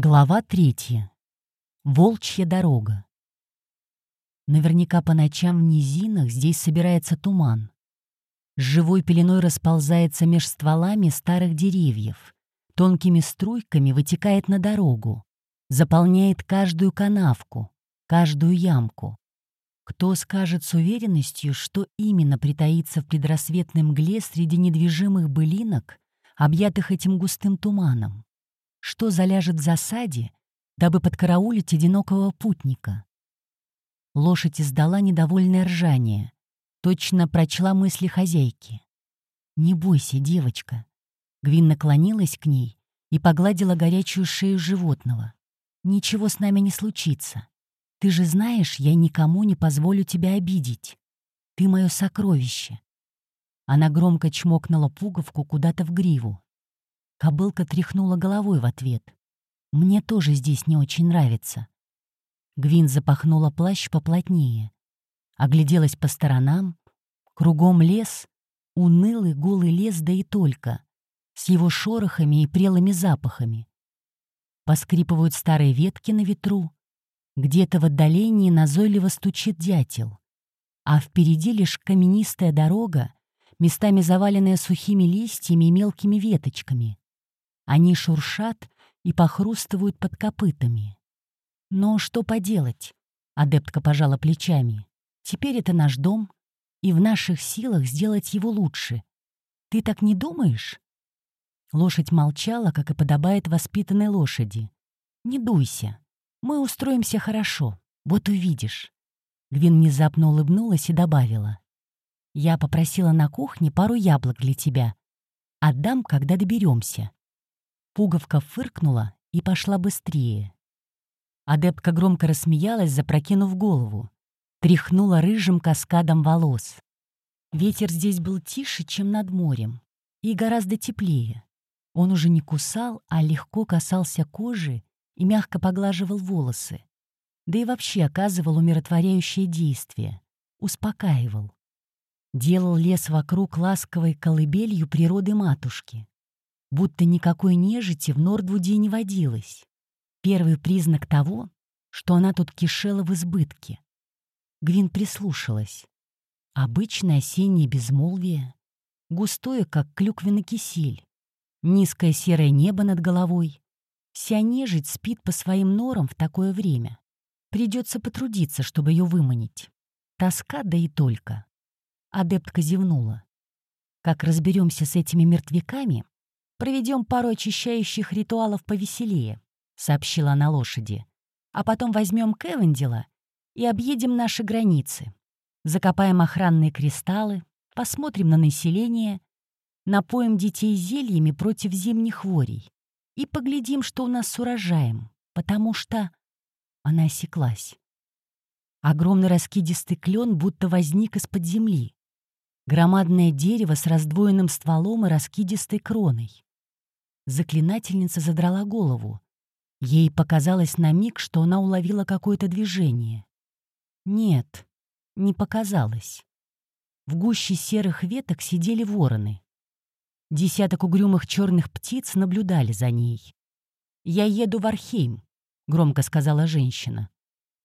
Глава третья. Волчья дорога. Наверняка по ночам в низинах здесь собирается туман. С живой пеленой расползается меж стволами старых деревьев, тонкими струйками вытекает на дорогу, заполняет каждую канавку, каждую ямку. Кто скажет с уверенностью, что именно притаится в предрассветной мгле среди недвижимых былинок, объятых этим густым туманом? Что заляжет в засаде, дабы подкараулить одинокого путника. Лошадь издала недовольное ржание, точно прочла мысли хозяйки. «Не бойся, девочка». Гвин наклонилась к ней и погладила горячую шею животного. «Ничего с нами не случится. Ты же знаешь, я никому не позволю тебя обидеть. Ты мое сокровище». Она громко чмокнула пуговку куда-то в гриву. Кобылка тряхнула головой в ответ. «Мне тоже здесь не очень нравится». Гвин запахнула плащ поплотнее. Огляделась по сторонам. Кругом лес, унылый голый лес, да и только, с его шорохами и прелыми запахами. Поскрипывают старые ветки на ветру. Где-то в отдалении назойливо стучит дятел. А впереди лишь каменистая дорога, местами заваленная сухими листьями и мелкими веточками. Они шуршат и похрустывают под копытами. Но что поделать? Адептка пожала плечами. Теперь это наш дом, и в наших силах сделать его лучше. Ты так не думаешь? Лошадь молчала, как и подобает воспитанной лошади. «Не дуйся. Мы устроимся хорошо. Вот увидишь». Гвин внезапно улыбнулась и добавила. «Я попросила на кухне пару яблок для тебя. Отдам, когда доберемся. Пуговка фыркнула и пошла быстрее. Адептка громко рассмеялась, запрокинув голову. Тряхнула рыжим каскадом волос. Ветер здесь был тише, чем над морем, и гораздо теплее. Он уже не кусал, а легко касался кожи и мягко поглаживал волосы. Да и вообще оказывал умиротворяющее действие. Успокаивал. Делал лес вокруг ласковой колыбелью природы матушки будто никакой нежити в Нордвуде не водилось. Первый признак того, что она тут кишела в избытке. Гвин прислушалась. Обычное осеннее безмолвие, густое, как клюквенный кисель, низкое серое небо над головой. Вся нежить спит по своим норам в такое время. Придется потрудиться, чтобы ее выманить. Тоска, да и только. Адептка зевнула. Как разберемся с этими мертвяками, Проведем пару очищающих ритуалов повеселее», — сообщила она лошади. «А потом возьмем Кевендила и объедем наши границы. Закопаем охранные кристаллы, посмотрим на население, напоим детей зельями против зимних хворей и поглядим, что у нас с урожаем, потому что...» Она осеклась. Огромный раскидистый клен будто возник из-под земли. Громадное дерево с раздвоенным стволом и раскидистой кроной. Заклинательница задрала голову. Ей показалось на миг, что она уловила какое-то движение. Нет, не показалось. В гуще серых веток сидели вороны. Десяток угрюмых черных птиц наблюдали за ней. «Я еду в Архейм», — громко сказала женщина.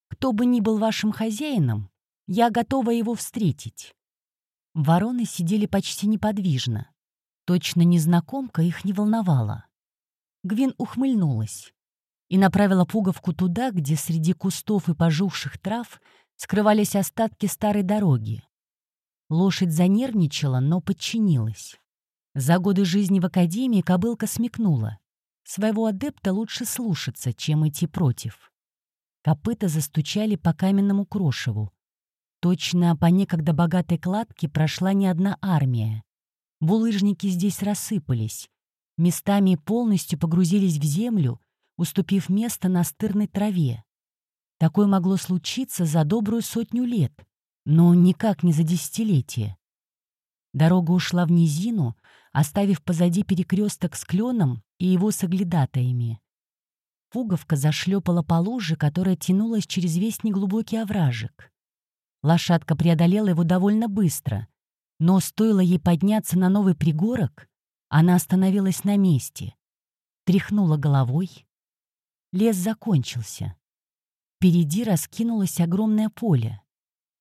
«Кто бы ни был вашим хозяином, я готова его встретить». Вороны сидели почти неподвижно. Точно незнакомка их не волновала. Гвин ухмыльнулась и направила пуговку туда, где среди кустов и пожухших трав скрывались остатки старой дороги. Лошадь занервничала, но подчинилась. За годы жизни в академии кобылка смекнула. Своего адепта лучше слушаться, чем идти против. Копыта застучали по каменному крошеву. Точно по некогда богатой кладке прошла не одна армия. Булыжники здесь рассыпались, местами полностью погрузились в землю, уступив место настырной траве. Такое могло случиться за добрую сотню лет, но никак не за десятилетие. Дорога ушла в низину, оставив позади перекресток с кленом и его соглядатаями. Пуговка зашлепала по луже, которая тянулась через весь неглубокий овражек. Лошадка преодолела его довольно быстро, но стоило ей подняться на новый пригорок, она остановилась на месте, тряхнула головой. Лес закончился. Впереди раскинулось огромное поле.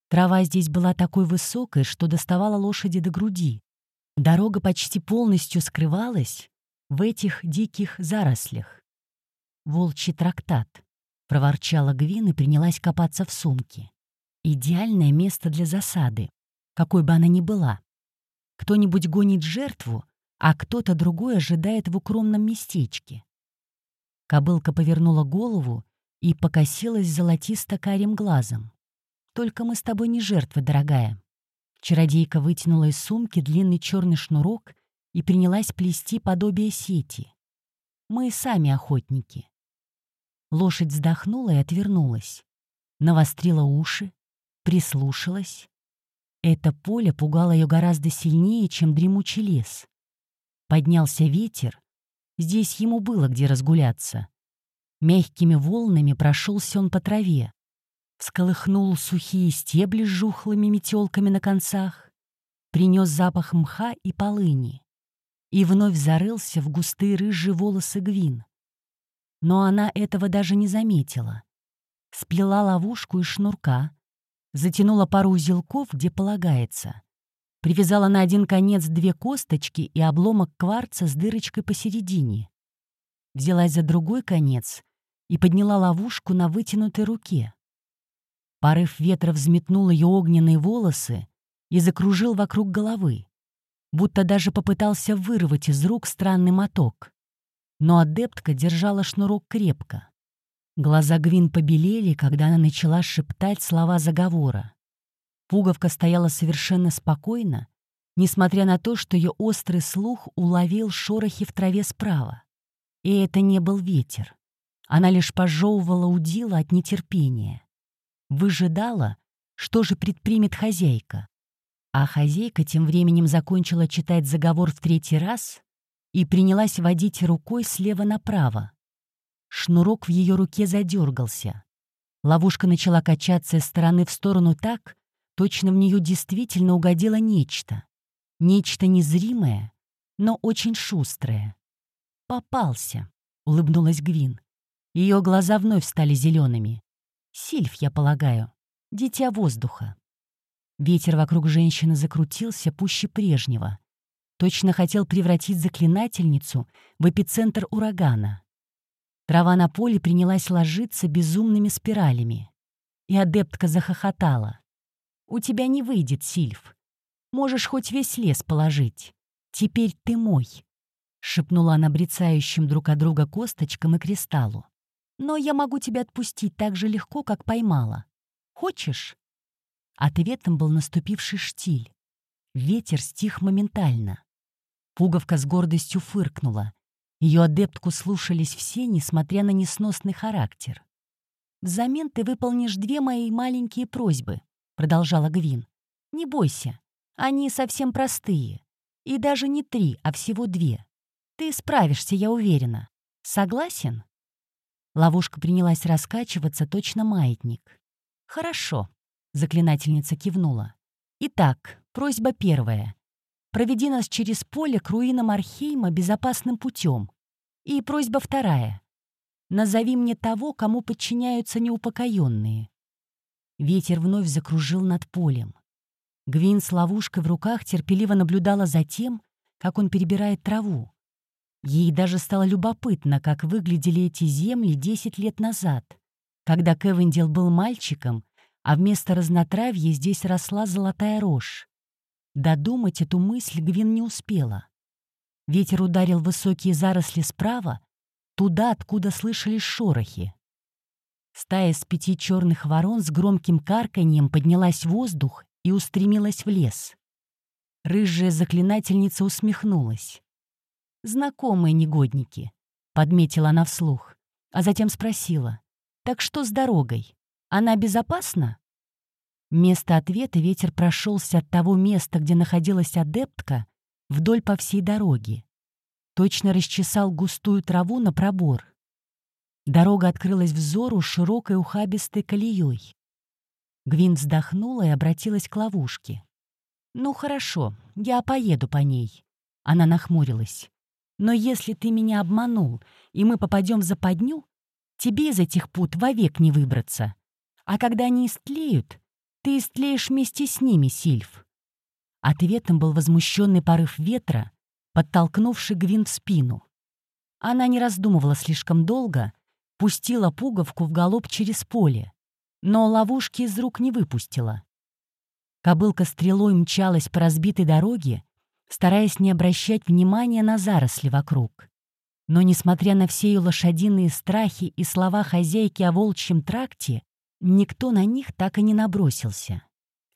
Трава здесь была такой высокой, что доставала лошади до груди. Дорога почти полностью скрывалась в этих диких зарослях. «Волчий трактат», — проворчала Гвин и принялась копаться в сумке. «Идеальное место для засады, какой бы она ни была. Кто-нибудь гонит жертву, а кто-то другой ожидает в укромном местечке». Кобылка повернула голову и покосилась золотисто-карим глазом. «Только мы с тобой не жертвы, дорогая». Чародейка вытянула из сумки длинный черный шнурок и принялась плести подобие сети. «Мы сами охотники». Лошадь вздохнула и отвернулась. Навострила уши, прислушалась. Это поле пугало ее гораздо сильнее, чем дремучий лес. Поднялся ветер. Здесь ему было где разгуляться. Мягкими волнами прошелся он по траве. Всколыхнул сухие стебли с жухлыми метелками на концах. Принес запах мха и полыни. И вновь зарылся в густые рыжие волосы Гвин. Но она этого даже не заметила. Сплела ловушку из шнурка, затянула пару узелков, где полагается. Привязала на один конец две косточки и обломок кварца с дырочкой посередине. Взялась за другой конец и подняла ловушку на вытянутой руке. Порыв ветра взметнул ее огненные волосы и закружил вокруг головы, будто даже попытался вырвать из рук странный моток. Но адептка держала шнурок крепко. Глаза Гвин побелели, когда она начала шептать слова заговора. Пуговка стояла совершенно спокойно, несмотря на то, что ее острый слух уловил шорохи в траве справа. И это не был ветер. Она лишь пожевывала удила от нетерпения. Выжидала, что же предпримет хозяйка. А хозяйка тем временем закончила читать заговор в третий раз и принялась водить рукой слева направо. Шнурок в ее руке задергался. Ловушка начала качаться из стороны в сторону так, точно в нее действительно угодило нечто. Нечто незримое, но очень шустрое. «Попался», — улыбнулась Гвин. Ее глаза вновь стали зелеными. Сильф, я полагаю. Дитя воздуха. Ветер вокруг женщины закрутился пуще прежнего. Точно хотел превратить заклинательницу в эпицентр урагана. Трава на поле принялась ложиться безумными спиралями. И адептка захохотала. «У тебя не выйдет, Сильф. Можешь хоть весь лес положить. Теперь ты мой», — шепнула она брецающим друг от друга косточкам и кристаллу. Но я могу тебя отпустить так же легко, как поймала. Хочешь?» Ответом был наступивший штиль. Ветер стих моментально. Пуговка с гордостью фыркнула. Ее адептку слушались все, несмотря на несносный характер. «Взамен ты выполнишь две мои маленькие просьбы», — продолжала Гвин. «Не бойся, они совсем простые. И даже не три, а всего две. Ты справишься, я уверена. Согласен?» Ловушка принялась раскачиваться, точно маятник. «Хорошо», — заклинательница кивнула. «Итак, просьба первая. Проведи нас через поле к руинам Архейма безопасным путем. И просьба вторая. Назови мне того, кому подчиняются неупокоенные». Ветер вновь закружил над полем. Гвин с ловушкой в руках терпеливо наблюдала за тем, как он перебирает траву. Ей даже стало любопытно, как выглядели эти земли 10 лет назад, когда Кевиндил был мальчиком, а вместо разнотравья здесь росла золотая рожь. Додумать эту мысль Гвин не успела. Ветер ударил высокие заросли справа, туда, откуда слышались шорохи. Стая из пяти черных ворон с громким карканьем поднялась в воздух и устремилась в лес. Рыжая заклинательница усмехнулась. «Знакомые негодники», — подметила она вслух, а затем спросила. «Так что с дорогой? Она безопасна?» Вместо ответа ветер прошелся от того места, где находилась адептка, вдоль по всей дороге. Точно расчесал густую траву на пробор. Дорога открылась взору широкой ухабистой колеей. Гвин вздохнула и обратилась к ловушке. «Ну хорошо, я поеду по ней». Она нахмурилась. Но если ты меня обманул, и мы попадем в западню, Тебе из этих пут вовек не выбраться. А когда они истлеют, ты истлеешь вместе с ними, Сильф». Ответом был возмущенный порыв ветра, подтолкнувший Гвин в спину. Она не раздумывала слишком долго, пустила пуговку в галоп через поле, но ловушки из рук не выпустила. Кобылка стрелой мчалась по разбитой дороге, стараясь не обращать внимания на заросли вокруг. Но, несмотря на все ее лошадиные страхи и слова хозяйки о волчьем тракте, никто на них так и не набросился.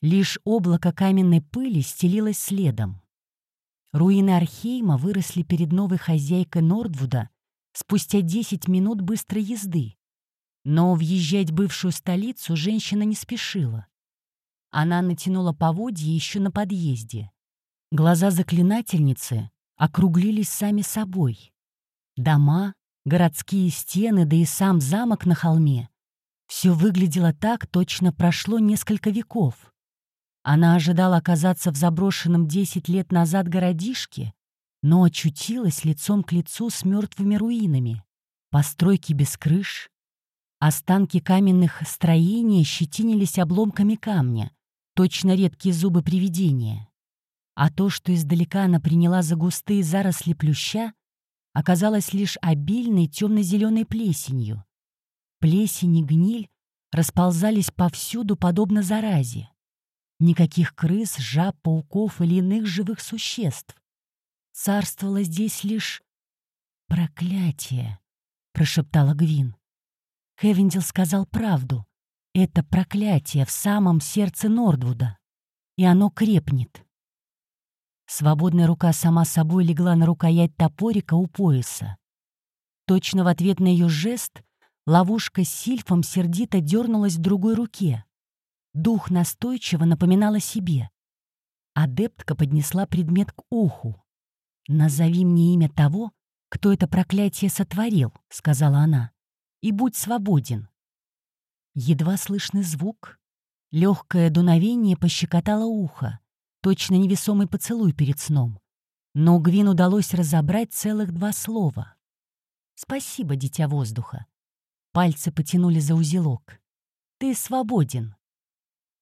Лишь облако каменной пыли стелилось следом. Руины Архейма выросли перед новой хозяйкой Нордвуда спустя 10 минут быстрой езды. Но въезжать в бывшую столицу женщина не спешила. Она натянула поводья еще на подъезде. Глаза заклинательницы округлились сами собой. Дома, городские стены, да и сам замок на холме — все выглядело так, точно прошло несколько веков. Она ожидала оказаться в заброшенном 10 лет назад городишке, но очутилась лицом к лицу с мертвыми руинами, постройки без крыш. Останки каменных строений щетинились обломками камня, точно редкие зубы привидения. А то, что издалека она приняла за густые заросли плюща, оказалось лишь обильной темно-зеленой плесенью. Плесень и гниль расползались повсюду, подобно заразе. Никаких крыс, жаб, пауков или иных живых существ. Царствовало здесь лишь проклятие, прошептала Гвин. Хевендил сказал правду. Это проклятие в самом сердце Нордвуда, и оно крепнет. Свободная рука сама собой легла на рукоять топорика у пояса. Точно в ответ на ее жест ловушка с сильфом сердито дернулась в другой руке. Дух настойчиво напоминал о себе. Адептка поднесла предмет к уху. «Назови мне имя того, кто это проклятие сотворил», — сказала она, — «и будь свободен». Едва слышный звук, легкое дуновение пощекотало ухо, точно невесомый поцелуй перед сном. Но Гвин удалось разобрать целых два слова. «Спасибо, дитя воздуха». Пальцы потянули за узелок. «Ты свободен».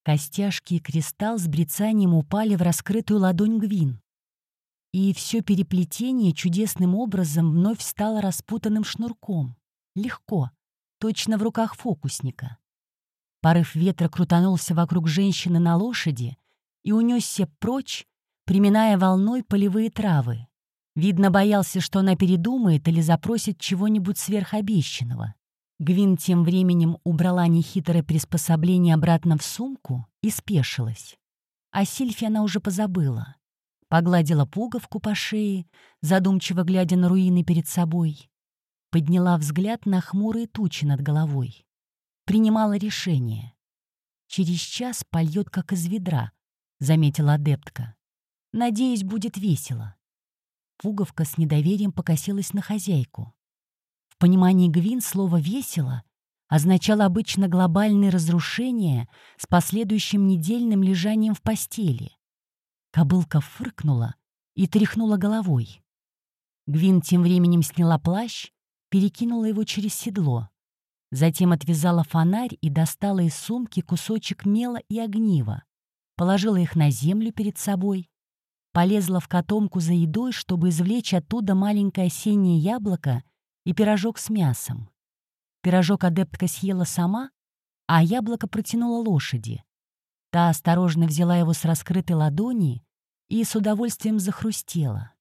Костяшки и кристалл с брецанием упали в раскрытую ладонь Гвин. И все переплетение чудесным образом вновь стало распутанным шнурком. Легко, точно в руках фокусника. Порыв ветра крутанулся вокруг женщины на лошади, и унесся прочь, приминая волной полевые травы. Видно, боялся, что она передумает или запросит чего-нибудь сверхобещанного. Гвин тем временем убрала нехитрое приспособление обратно в сумку и спешилась. О Сильфе она уже позабыла. Погладила пуговку по шее, задумчиво глядя на руины перед собой. Подняла взгляд на хмурые тучи над головой. Принимала решение. Через час польет, как из ведра, — заметила адептка. «Надеюсь, будет весело». Пуговка с недоверием покосилась на хозяйку. В понимании Гвин слово «весело» означало обычно глобальные разрушения с последующим недельным лежанием в постели. Кобылка фыркнула и тряхнула головой. Гвин тем временем сняла плащ, перекинула его через седло. Затем отвязала фонарь и достала из сумки кусочек мела и огнива положила их на землю перед собой, полезла в котомку за едой, чтобы извлечь оттуда маленькое осеннее яблоко и пирожок с мясом. Пирожок адептка съела сама, а яблоко протянула лошади. Та осторожно взяла его с раскрытой ладони и с удовольствием захрустела.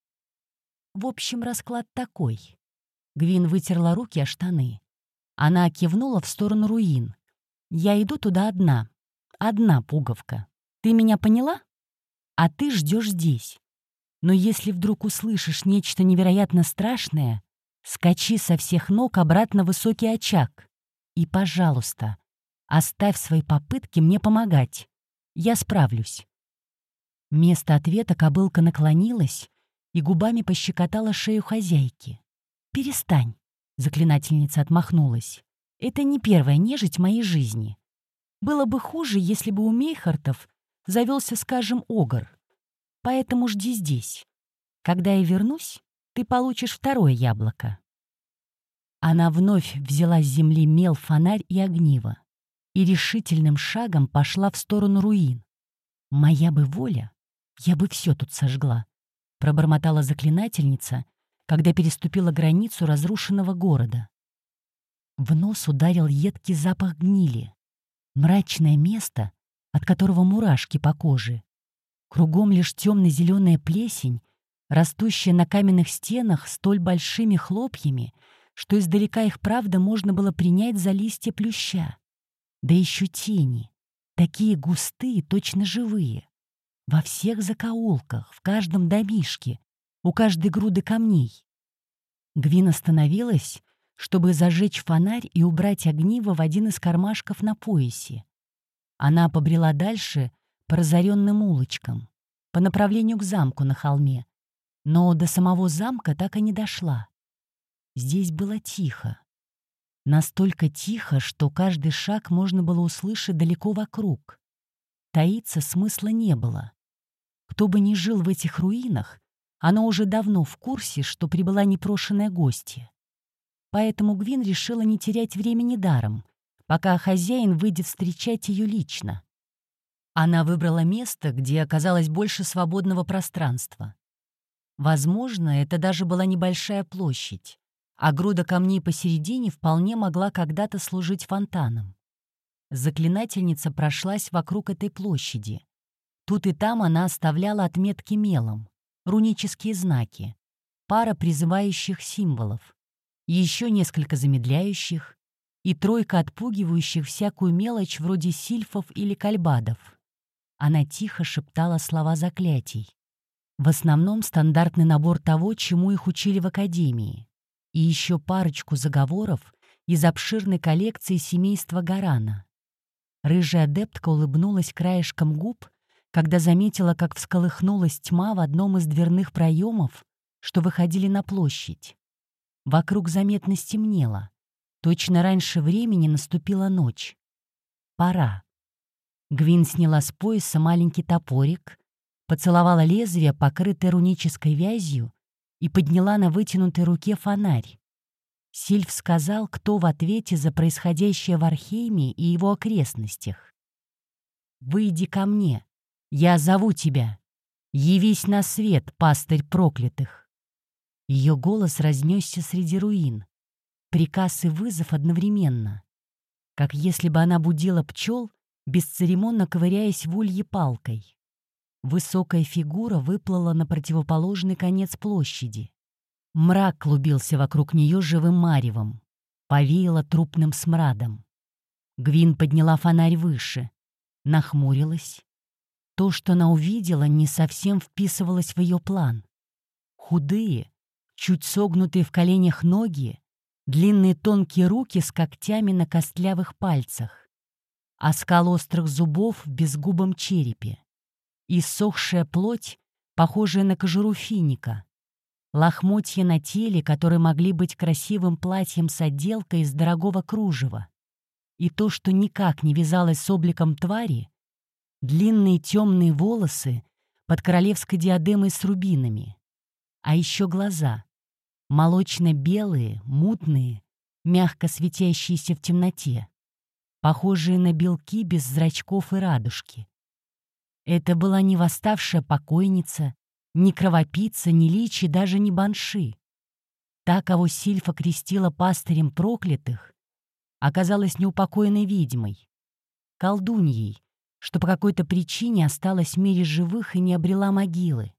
В общем, расклад такой. Гвин вытерла руки о штаны. Она кивнула в сторону руин. «Я иду туда одна. Одна пуговка». Ты меня поняла? А ты ждешь здесь. Но если вдруг услышишь нечто невероятно страшное, скачи со всех ног обратно в высокий очаг. И, пожалуйста, оставь свои попытки мне помогать. Я справлюсь. Вместо ответа кобылка наклонилась и губами пощекотала шею хозяйки. «Перестань», — заклинательница отмахнулась. «Это не первая нежить моей жизни. Было бы хуже, если бы у Мейхартов завелся, скажем, огр. Поэтому жди здесь. Когда я вернусь, ты получишь второе яблоко. Она вновь взяла с земли мел, фонарь и огниво и решительным шагом пошла в сторону руин. «Моя бы воля, я бы все тут сожгла», — пробормотала заклинательница, когда переступила границу разрушенного города. В нос ударил едкий запах гнили. Мрачное место, от которого мурашки по коже. Кругом лишь темно-зеленая плесень, растущая на каменных стенах столь большими хлопьями, что издалека их правда можно было принять за листья плюща. Да еще тени, такие густые, точно живые. Во всех закоулках, в каждом домишке, у каждой груды камней. Гвин остановилась, чтобы зажечь фонарь и убрать огниво в один из кармашков на поясе. Она побрела дальше по разоренным улочкам, по направлению к замку на холме, но до самого замка так и не дошла. Здесь было тихо. Настолько тихо, что каждый шаг можно было услышать далеко вокруг. Таиться смысла не было. Кто бы ни жил в этих руинах, оно уже давно в курсе, что прибыла непрошенная гостья. Поэтому Гвин решила не терять времени даром, пока хозяин выйдет встречать ее лично. Она выбрала место, где оказалось больше свободного пространства. Возможно, это даже была небольшая площадь, а груда камней посередине вполне могла когда-то служить фонтаном. Заклинательница прошлась вокруг этой площади. Тут и там она оставляла отметки мелом, рунические знаки, пара призывающих символов, еще несколько замедляющих и тройка отпугивающих всякую мелочь вроде сильфов или кальбадов. Она тихо шептала слова заклятий. В основном стандартный набор того, чему их учили в академии и еще парочку заговоров из обширной коллекции семейства Гарана. Рыжая адептка улыбнулась краешком губ, когда заметила, как всколыхнулась тьма в одном из дверных проемов, что выходили на площадь. Вокруг заметно стемнело. Точно раньше времени наступила ночь. Пора. Гвин сняла с пояса маленький топорик, поцеловала лезвие, покрытое рунической вязью, и подняла на вытянутой руке фонарь. Сильв сказал, кто в ответе за происходящее в Архейме и его окрестностях. «Выйди ко мне, я зову тебя. Явись на свет, пастырь проклятых». Ее голос разнесся среди руин. Приказ и вызов одновременно. Как если бы она будила пчел, бесцеремонно ковыряясь в улье палкой. Высокая фигура выплыла на противоположный конец площади. Мрак клубился вокруг нее живым маревом. Повеяло трупным смрадом. Гвин подняла фонарь выше. Нахмурилась. То, что она увидела, не совсем вписывалось в ее план. Худые, чуть согнутые в коленях ноги, длинные тонкие руки с когтями на костлявых пальцах, оскал острых зубов в безгубом черепе иссохшая плоть, похожая на кожуру финика, лохмотья на теле, которые могли быть красивым платьем с отделкой из дорогого кружева, и то, что никак не вязалось с обликом твари, длинные темные волосы под королевской диадемой с рубинами, а еще глаза, молочно-белые, мутные, мягко светящиеся в темноте, похожие на белки без зрачков и радужки. Это была не восставшая покойница, ни кровопийца, ни личи, даже не банши. Та, кого Сильфа крестила пастырем проклятых, оказалась неупокоенной ведьмой, колдуньей, что по какой-то причине осталась в мире живых и не обрела могилы.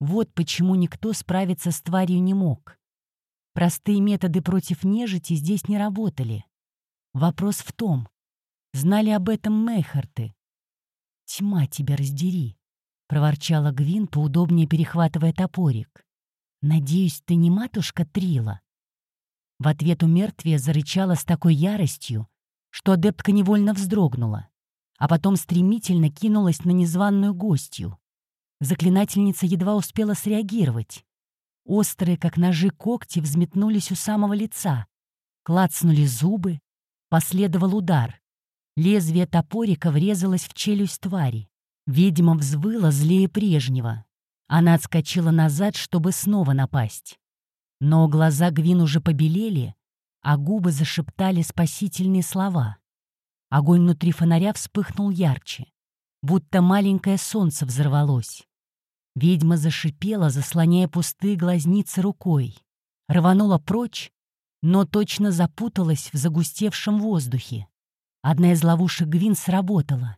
Вот почему никто справиться с тварью не мог. Простые методы против нежити здесь не работали. Вопрос в том, знали об этом Мейхарты, «Тьма тебя раздери!» — проворчала Гвин, поудобнее перехватывая топорик. «Надеюсь, ты не матушка Трила?» В ответ у мертвия зарычала с такой яростью, что адептка невольно вздрогнула, а потом стремительно кинулась на незваную гостью. Заклинательница едва успела среагировать. Острые, как ножи, когти взметнулись у самого лица, клацнули зубы, последовал удар. Лезвие топорика врезалось в челюсть твари. Ведьма взвыла злее прежнего. Она отскочила назад, чтобы снова напасть. Но глаза Гвин уже побелели, а губы зашептали спасительные слова. Огонь внутри фонаря вспыхнул ярче, будто маленькое солнце взорвалось. Ведьма зашипела, заслоняя пустые глазницы рукой. Рванула прочь, но точно запуталась в загустевшем воздухе. Одна из ловушек Гвин сработала.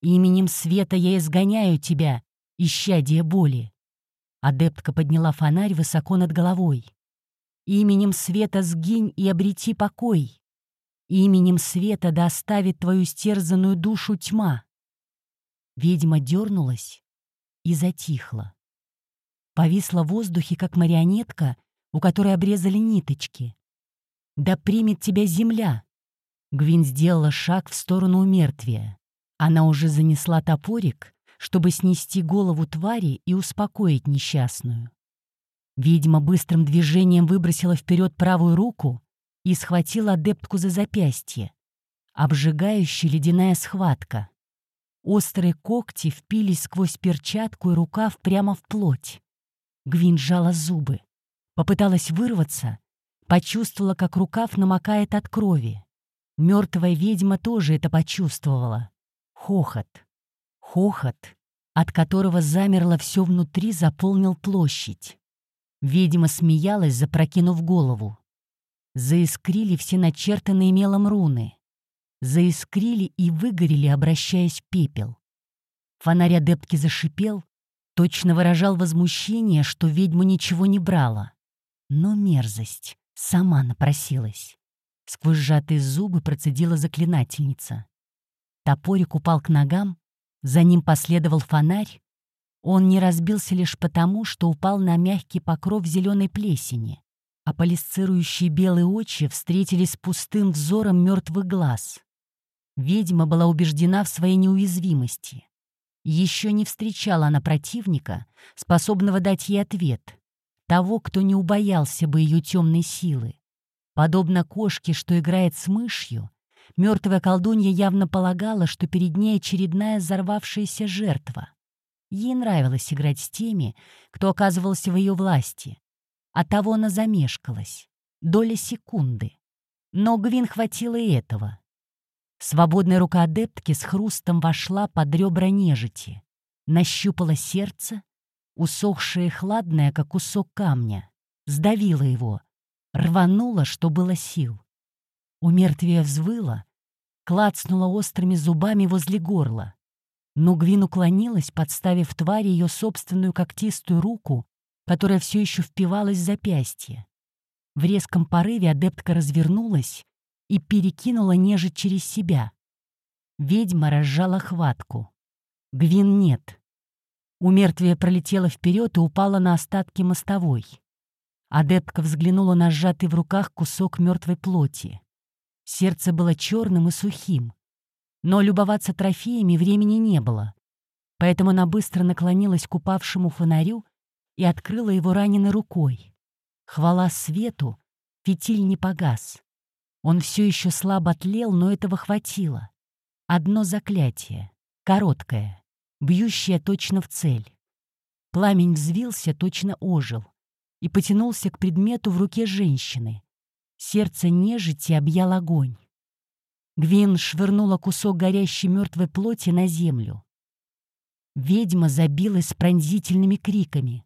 «Именем света я изгоняю тебя, исчадие боли!» Адептка подняла фонарь высоко над головой. «Именем света сгинь и обрети покой! Именем света да твою стерзанную душу тьма!» Ведьма дернулась и затихла. Повисла в воздухе, как марионетка, у которой обрезали ниточки. «Да примет тебя земля!» Гвин сделала шаг в сторону умертвия. Она уже занесла топорик, чтобы снести голову твари и успокоить несчастную. Ведьма быстрым движением выбросила вперед правую руку и схватила адептку за запястье. Обжигающая ледяная схватка. Острые когти впились сквозь перчатку и рукав прямо в плоть. Гвин сжала зубы. Попыталась вырваться, почувствовала, как рукав намокает от крови. Мертвая ведьма тоже это почувствовала. Хохот. Хохот, от которого замерло все внутри, заполнил площадь. Ведьма смеялась, запрокинув голову. Заискрили все начертанные мелом руны. Заискрили и выгорели, обращаясь в пепел. Фонарь адептки зашипел, точно выражал возмущение, что ведьма ничего не брала. Но мерзость сама напросилась. Сквозь сжатые зубы процедила заклинательница. Топорик упал к ногам, за ним последовал фонарь. Он не разбился лишь потому, что упал на мягкий покров зеленой плесени, а полисцирующие белые очи встретились с пустым взором мертвых глаз. Ведьма была убеждена в своей неуязвимости. Еще не встречала она противника, способного дать ей ответ, того, кто не убоялся бы ее темной силы. Подобно кошке, что играет с мышью, мертвая колдунья явно полагала, что перед ней очередная взорвавшаяся жертва. Ей нравилось играть с теми, кто оказывался в ее власти. А того она замешкалась. Доля секунды. Но Гвин хватило и этого. Свободная рука адептки с хрустом вошла под ребра нежити. Нащупала сердце, усохшее и хладное, как кусок камня. Сдавила его, рванула, что было сил. У мертвия взвыла, клацнула острыми зубами возле горла. Но Гвин уклонилась, подставив твари ее собственную когтистую руку, которая все еще впивалась в запястье. В резком порыве адептка развернулась и перекинула нежить через себя. Ведьма разжала хватку. Гвин нет. У мертвия пролетела вперед и упала на остатки мостовой. Адептка взглянула на сжатый в руках кусок мертвой плоти. Сердце было черным и сухим. Но любоваться трофеями времени не было. Поэтому она быстро наклонилась к упавшему фонарю и открыла его раненой рукой. Хвала свету, фитиль не погас. Он все еще слабо тлел, но этого хватило. Одно заклятие, короткое, бьющее точно в цель. Пламень взвился, точно ожил и потянулся к предмету в руке женщины. Сердце нежити объял огонь. Гвин швырнула кусок горящей мертвой плоти на землю. Ведьма забилась пронзительными криками.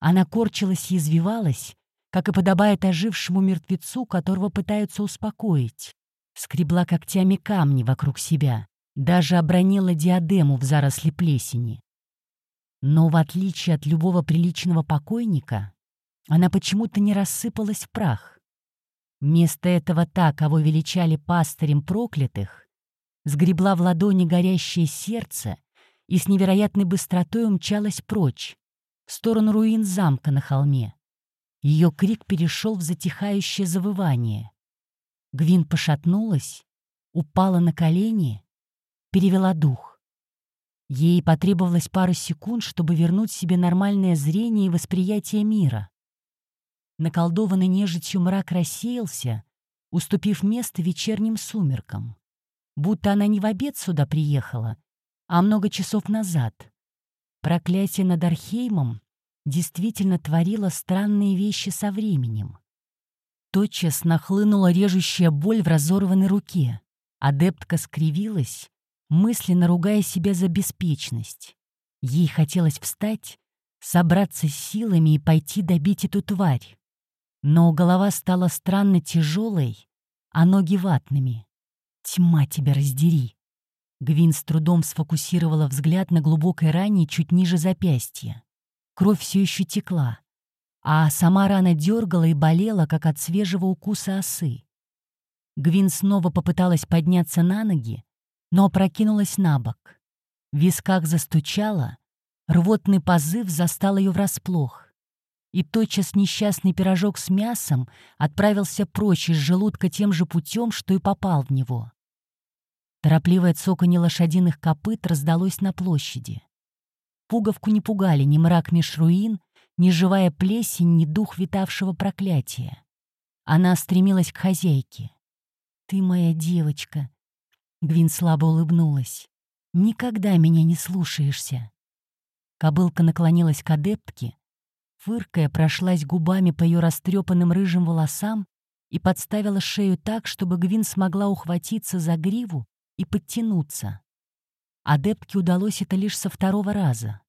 Она корчилась и извивалась, как и подобает ожившему мертвецу, которого пытаются успокоить. Скребла когтями камни вокруг себя, даже обронила диадему в заросли плесени. Но в отличие от любого приличного покойника, она почему-то не рассыпалась в прах. Вместо этого та, кого величали пастырем проклятых, сгребла в ладони горящее сердце и с невероятной быстротой умчалась прочь, в сторону руин замка на холме. Ее крик перешел в затихающее завывание. Гвин пошатнулась, упала на колени, перевела дух. Ей потребовалось пару секунд, чтобы вернуть себе нормальное зрение и восприятие мира. Наколдованный нежитью мрак рассеялся, уступив место вечерним сумеркам. Будто она не в обед сюда приехала, а много часов назад. Проклятие над Археймом действительно творило странные вещи со временем. Тотчас нахлынула режущая боль в разорванной руке. Адептка скривилась, мысленно ругая себя за беспечность. Ей хотелось встать, собраться с силами и пойти добить эту тварь. Но голова стала странно тяжелой, а ноги ватными. «Тьма тебя раздери!» Гвин с трудом сфокусировала взгляд на глубокой ране чуть ниже запястья. Кровь все еще текла, а сама рана дергала и болела, как от свежего укуса осы. Гвин снова попыталась подняться на ноги, но опрокинулась на бок. В висках застучала, рвотный позыв застал ее врасплох. И тотчас несчастный пирожок с мясом отправился прочь из желудка тем же путем, что и попал в него. Торопливое цоканье лошадиных копыт раздалось на площади. Пуговку не пугали ни мрак меж ни живая плесень, ни дух витавшего проклятия. Она стремилась к хозяйке. «Ты моя девочка», — Гвин слабо улыбнулась. «Никогда меня не слушаешься». Кобылка наклонилась к адептке, фыркая, прошлась губами по ее растрепанным рыжим волосам и подставила шею так, чтобы Гвин смогла ухватиться за гриву и подтянуться. Адептке удалось это лишь со второго раза.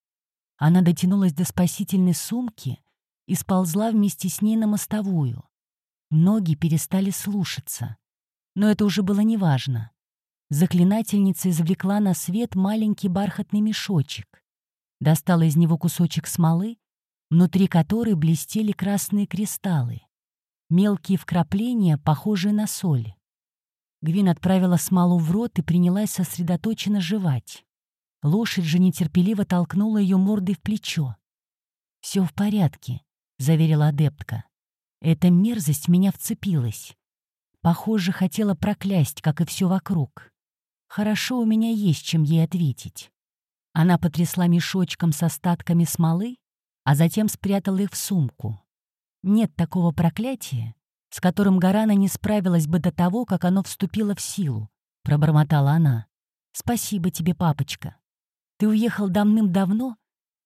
Она дотянулась до спасительной сумки и сползла вместе с ней на мостовую. Ноги перестали слушаться. Но это уже было неважно. Заклинательница извлекла на свет маленький бархатный мешочек, достала из него кусочек смолы, внутри которой блестели красные кристаллы, мелкие вкрапления, похожие на соль. Гвин отправила смолу в рот и принялась сосредоточенно жевать. Лошадь же нетерпеливо толкнула ее мордой в плечо. «Все в порядке», — заверила адептка. «Эта мерзость меня вцепилась. Похоже, хотела проклясть, как и все вокруг. Хорошо, у меня есть чем ей ответить». Она потрясла мешочком с остатками смолы, а затем спрятала их в сумку. Нет такого проклятия, с которым Гарана не справилась бы до того, как оно вступило в силу», — пробормотала она. «Спасибо тебе, папочка. Ты уехал давным-давно,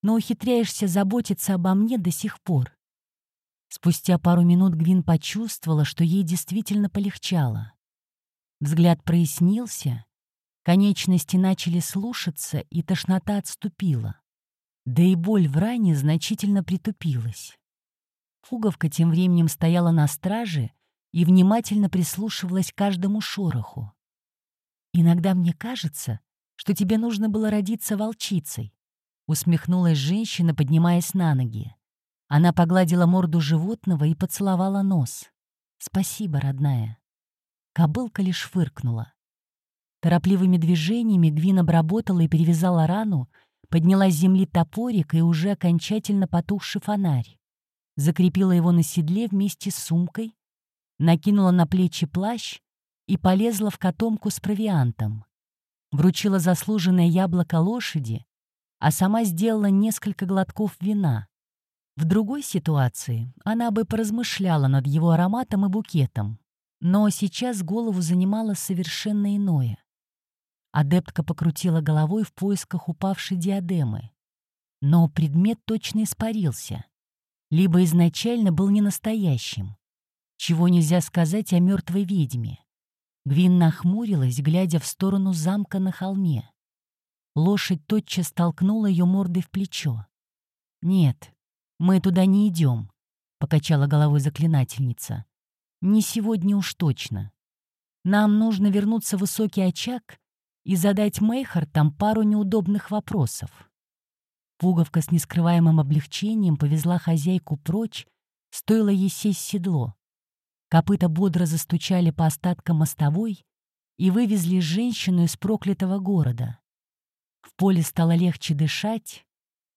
но ухитряешься заботиться обо мне до сих пор». Спустя пару минут Гвин почувствовала, что ей действительно полегчало. Взгляд прояснился, конечности начали слушаться, и тошнота отступила. Да и боль в ране значительно притупилась. Пуговка тем временем стояла на страже и внимательно прислушивалась к каждому шороху. «Иногда мне кажется, что тебе нужно было родиться волчицей», — усмехнулась женщина, поднимаясь на ноги. Она погладила морду животного и поцеловала нос. «Спасибо, родная». Кобылка лишь фыркнула. Торопливыми движениями Гвин обработала и перевязала рану, подняла с земли топорик и уже окончательно потухший фонарь закрепила его на седле вместе с сумкой, накинула на плечи плащ и полезла в котомку с провиантом. Вручила заслуженное яблоко лошади, а сама сделала несколько глотков вина. В другой ситуации она бы поразмышляла над его ароматом и букетом, но сейчас голову занимало совершенно иное. Адептка покрутила головой в поисках упавшей диадемы. Но предмет точно испарился либо изначально был не настоящим. Чего нельзя сказать о мертвой ведьме. Гвин нахмурилась, глядя в сторону замка на холме. Лошадь тотчас толкнула ее мордой в плечо. «Нет, мы туда не идем», — покачала головой заклинательница. «Не сегодня уж точно. Нам нужно вернуться в высокий очаг и задать Мейхар там пару неудобных вопросов». Пуговка с нескрываемым облегчением повезла хозяйку прочь, стоило ей сесть седло. Копыта бодро застучали по остаткам мостовой и вывезли женщину из проклятого города. В поле стало легче дышать.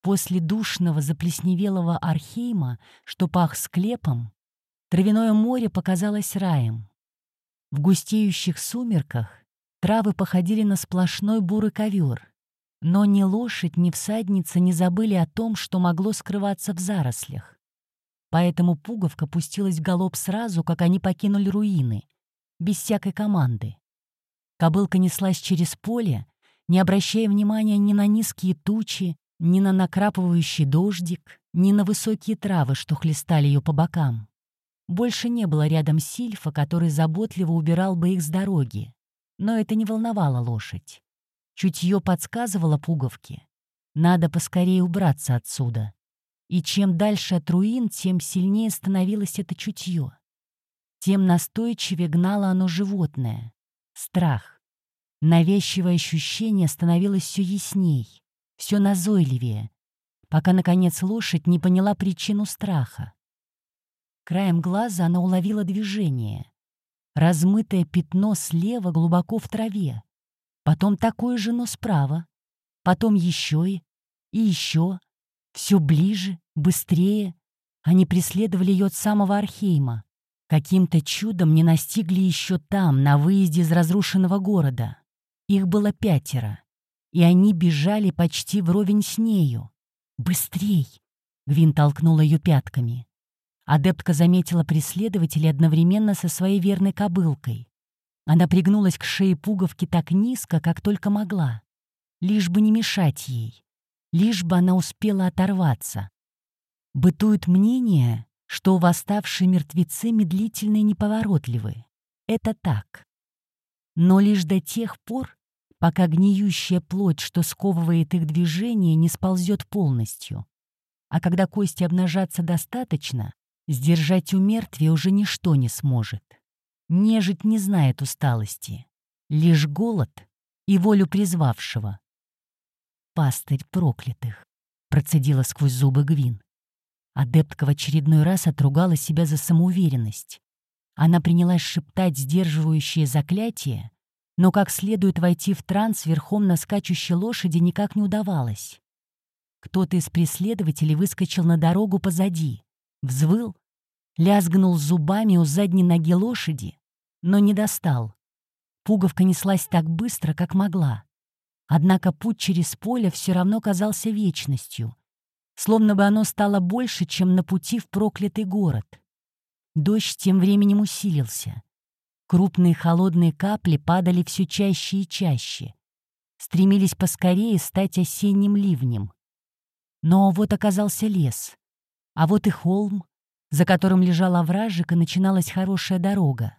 После душного заплесневелого архейма, что пах склепом, травяное море показалось раем. В густеющих сумерках травы походили на сплошной бурый ковер. Но ни лошадь, ни всадница не забыли о том, что могло скрываться в зарослях. Поэтому пуговка пустилась в галоп сразу, как они покинули руины, без всякой команды. Кобылка неслась через поле, не обращая внимания ни на низкие тучи, ни на накрапывающий дождик, ни на высокие травы, что хлестали ее по бокам. Больше не было рядом сильфа, который заботливо убирал бы их с дороги. Но это не волновало лошадь. Чутье подсказывало пуговке. Надо поскорее убраться отсюда. И чем дальше от руин, тем сильнее становилось это чутье. Тем настойчивее гнало оно животное. Страх. Навязчивое ощущение становилось все ясней, все назойливее, пока, наконец, лошадь не поняла причину страха. Краем глаза она уловила движение. Размытое пятно слева глубоко в траве. Потом такое же, но справа. Потом еще и, и еще. Все ближе, быстрее. Они преследовали ее от самого Архейма. Каким-то чудом не настигли еще там, на выезде из разрушенного города. Их было пятеро. И они бежали почти вровень с нею. «Быстрей!» — Гвин толкнула ее пятками. Адептка заметила преследователей одновременно со своей верной кобылкой. Она пригнулась к шее пуговки так низко, как только могла. Лишь бы не мешать ей. Лишь бы она успела оторваться. Бытует мнение, что восставшие мертвецы медлительны и неповоротливы. Это так. Но лишь до тех пор, пока гниющая плоть, что сковывает их движение, не сползет полностью. А когда кости обнажатся достаточно, Сдержать у мертвия уже ничто не сможет. Нежить не знает усталости. Лишь голод и волю призвавшего. «Пастырь проклятых!» — процедила сквозь зубы Гвин. Адептка в очередной раз отругала себя за самоуверенность. Она принялась шептать сдерживающие заклятия, но как следует войти в транс верхом на скачущей лошади никак не удавалось. Кто-то из преследователей выскочил на дорогу позади взвыл, лязгнул зубами у задней ноги лошади, но не достал. Пуговка неслась так быстро, как могла. Однако путь через поле все равно казался вечностью, словно бы оно стало больше, чем на пути в проклятый город. Дождь тем временем усилился. Крупные холодные капли падали все чаще и чаще, стремились поскорее стать осенним ливнем. Но вот оказался лес, а вот и холм, за которым лежал овражик, и начиналась хорошая дорога.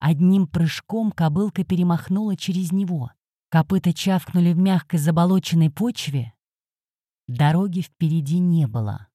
Одним прыжком кобылка перемахнула через него. Копыта чавкнули в мягкой заболоченной почве. Дороги впереди не было.